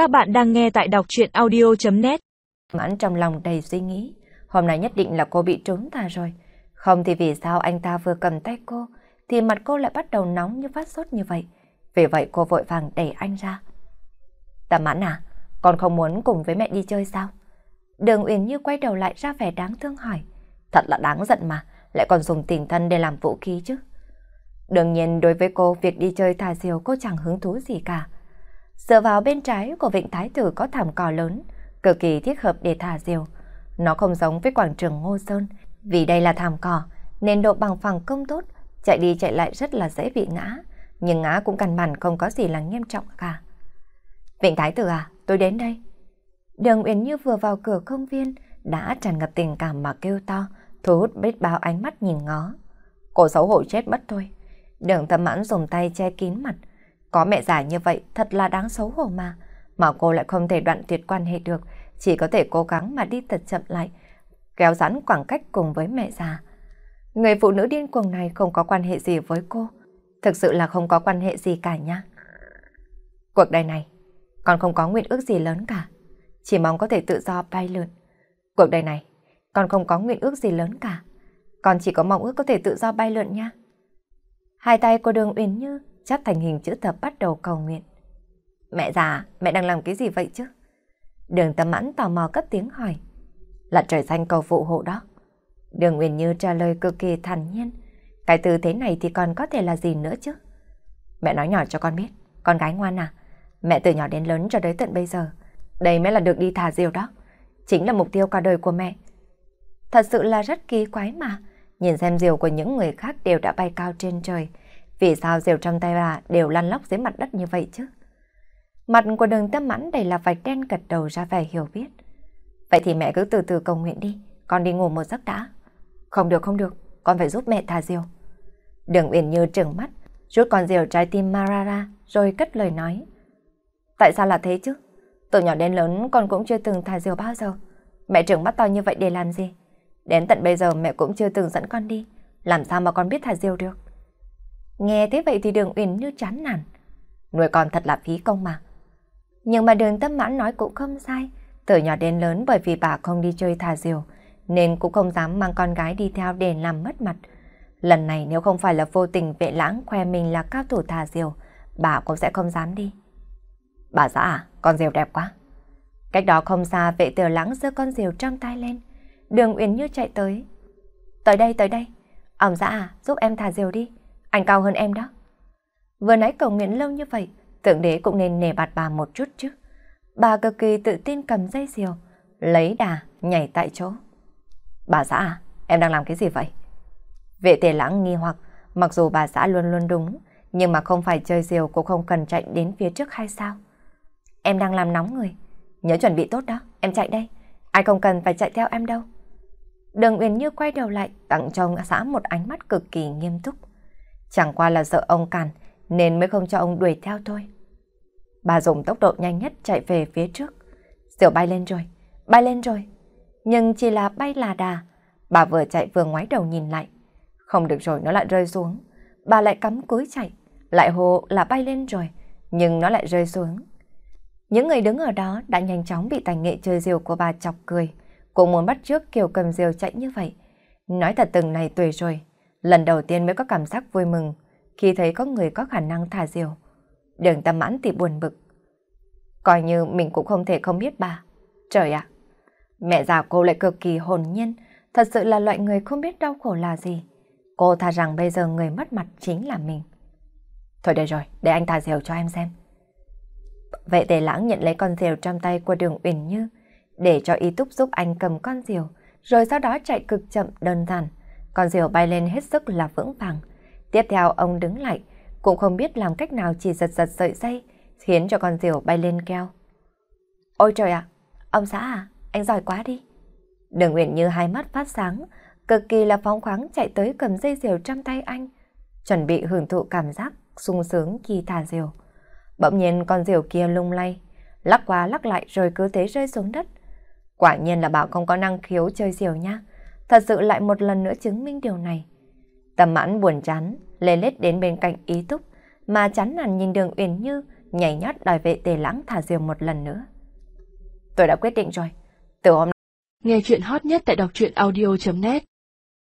Các bạn đang nghe tại đọc chuyện audio.net Mãn trong lòng đầy suy nghĩ, hôm nay nhất định là cô bị trốn tà rồi. Không thì vì sao anh ta vừa cầm tay cô, thì mặt cô lại bắt đầu nóng như phát sốt như vậy. Vì vậy cô vội vàng đẩy anh ra. Tầm mãn à, con không muốn cùng với mẹ đi chơi sao? Đường Uyển Như quay đầu lại ra vẻ đáng thương hỏi. Thật là đáng giận mà, lại còn dùng tình thân để làm vũ khí chứ. Đương nhiên đối với cô, việc đi chơi thà diều cô chẳng hứng thú gì cả. Dựa vào bên trái của vịnh Thái Tử có thảm cỏ lớn, cực kỳ thích hợp để thả diều. Nó không giống với quảng trường Ngô Sơn, vì đây là thảm cỏ, nên độ bằng phẳng công tốt, chạy đi chạy lại rất là dễ bị ngã, nhưng ngã cũng căn bản không có gì là nghiêm trọng cả. Vịnh Thái Tử à, tôi đến đây. Đường Uyển Như vừa vào cửa công viên, đã tràn ngập tình cảm mà kêu to, thu hút biết bao ánh mắt nhìn ngó. Cô xấu hổ chết mất thôi. Đường tâm mãn dùng tay che kín mặt. Có mẹ già như vậy thật là đáng xấu hổ mà. Mà cô lại không thể đoạn tuyệt quan hệ được, chỉ có thể cố gắng mà đi thật chậm lại, kéo giãn khoảng cách cùng với mẹ già. Người phụ nữ điên cuồng này không có quan hệ gì với cô. Thực sự là không có quan hệ gì cả nha. Cuộc đời này, còn không có nguyện ước gì lớn cả. Chỉ mong có thể tự do bay lượn. Cuộc đời này, còn không có nguyện ước gì lớn cả. còn chỉ có mong ước có thể tự do bay lượn nha. Hai tay của đường Uyển Như chắp thành hình chữ thập bắt đầu cầu nguyện. Mẹ già, mẹ đang làm cái gì vậy chứ? Đường tâm mãn tò mò cất tiếng hỏi. Là trời xanh cầu phụ hộ đó. Đường Uyển Như trả lời cực kỳ thản nhiên. Cái từ thế này thì còn có thể là gì nữa chứ? Mẹ nói nhỏ cho con biết, con gái ngoan à. Mẹ từ nhỏ đến lớn cho tới tận bây giờ. Đây mới là được đi thả diều đó. Chính là mục tiêu cả đời của mẹ. Thật sự là rất kỳ quái mà. Nhìn xem diều của những người khác đều đã bay cao trên trời. Vì sao diều trong tay bà đều lăn lóc dưới mặt đất như vậy chứ? Mặt của đường tâm mãn đầy là vạch đen gật đầu ra vẻ hiểu biết. Vậy thì mẹ cứ từ từ cầu nguyện đi, con đi ngủ một giấc đã. Không được không được, con phải giúp mẹ thả diều. Đường Uyển Như trừng mắt, rút con diều trái tim Marara rồi cất lời nói. Tại sao là thế chứ? Từ nhỏ đến lớn con cũng chưa từng thả diều bao giờ. Mẹ trừng mắt to như vậy để làm gì? Đến tận bây giờ mẹ cũng chưa từng dẫn con đi. Làm sao mà con biết thả diều được? Nghe thế vậy thì đường Uyển như chán nản. Nuôi con thật là phí công mà. Nhưng mà đường tâm mãn nói cũng không sai. Từ nhỏ đến lớn bởi vì bà không đi chơi thả diều, nên cũng không dám mang con gái đi theo để làm mất mặt. Lần này nếu không phải là vô tình vệ lãng khoe mình là cao thủ thả diều, bà cũng sẽ không dám đi. Bà xã à, con diều đẹp quá. Cách đó không xa vệ tiểu lãng giơ con diều trong tay lên. Đường Uyển Như chạy tới. Tới đây, tới đây. Ông xã à, giúp em thả diều đi. Anh cao hơn em đó. Vừa nãy cầu nguyện lâu như vậy, Thượng đế cũng nên nề bạt bà một chút chứ. Bà cực kỳ tự tin cầm dây diều, lấy đà, nhảy tại chỗ. Bà xã à, em đang làm cái gì vậy? Vệ tề lãng nghi hoặc, mặc dù bà xã luôn luôn đúng, nhưng mà không phải chơi diều cũng không cần chạy đến phía trước hay sao? Em đang làm nóng người. Nhớ chuẩn bị tốt đó, em chạy đây. Ai không cần phải chạy theo em đâu. Đường Uyển Như quay đầu lại, tặng cho xã một ánh mắt cực kỳ nghiêm túc. Chẳng qua là sợ ông càn, nên mới không cho ông đuổi theo thôi. Bà dùng tốc độ nhanh nhất chạy về phía trước. Diều bay lên rồi, bay lên rồi. Nhưng chỉ là bay là đà. Bà vừa chạy vừa ngoái đầu nhìn lại. Không được rồi, nó lại rơi xuống. Bà lại cắm cúi chạy, lại hô là bay lên rồi, nhưng nó lại rơi xuống. Những người đứng ở đó đã nhanh chóng bị tài nghệ chơi diều của bà chọc cười. Cũng muốn bắt trước kiểu cầm diều chạy như vậy. Nói thật từng này tuổi rồi, lần đầu tiên mới có cảm giác vui mừng khi thấy có người có khả năng thả diều. Đường tâm mãn thì buồn bực. Coi như mình cũng không thể không biết bà. Trời ạ! mẹ già cô lại cực kỳ hồn nhiên, thật sự là loại người không biết đau khổ là gì. Cô thà rằng bây giờ người mất mặt chính là mình. Thôi đây rồi, để anh thả diều cho em xem. Vệ tề lãng nhận lấy con diều trong tay của đường Uyển Như, để cho y túc giúp anh cầm con diều, rồi sau đó chạy cực chậm đơn giản. Con diều bay lên hết sức là vững vàng. Tiếp theo ông đứng lại, cũng không biết làm cách nào chỉ giật giật sợi dây, khiến cho con diều bay lên keo. Ôi trời ạ, ông xã à, anh giỏi quá đi. Đường Uyển Như hai mắt phát sáng, cực kỳ là phóng khoáng chạy tới cầm dây diều trong tay anh, chuẩn bị hưởng thụ cảm giác sung sướng khi thả diều. Bỗng nhiên con diều kia lung lay, lắc qua lắc lại rồi cứ thế rơi xuống đất. Quả nhiên là bảo không có năng khiếu chơi diều nha thật sự lại một lần nữa chứng minh điều này. Tầm mãn buồn chán, lê lết đến bên cạnh ý túc, mà chán nản nhìn đường uyển như nhảy nhót đòi vệ tề lãng thả diều một lần nữa. Tôi đã quyết định rồi, từ hôm nay... Nghe chuyện hot nhất tại đọc audio.net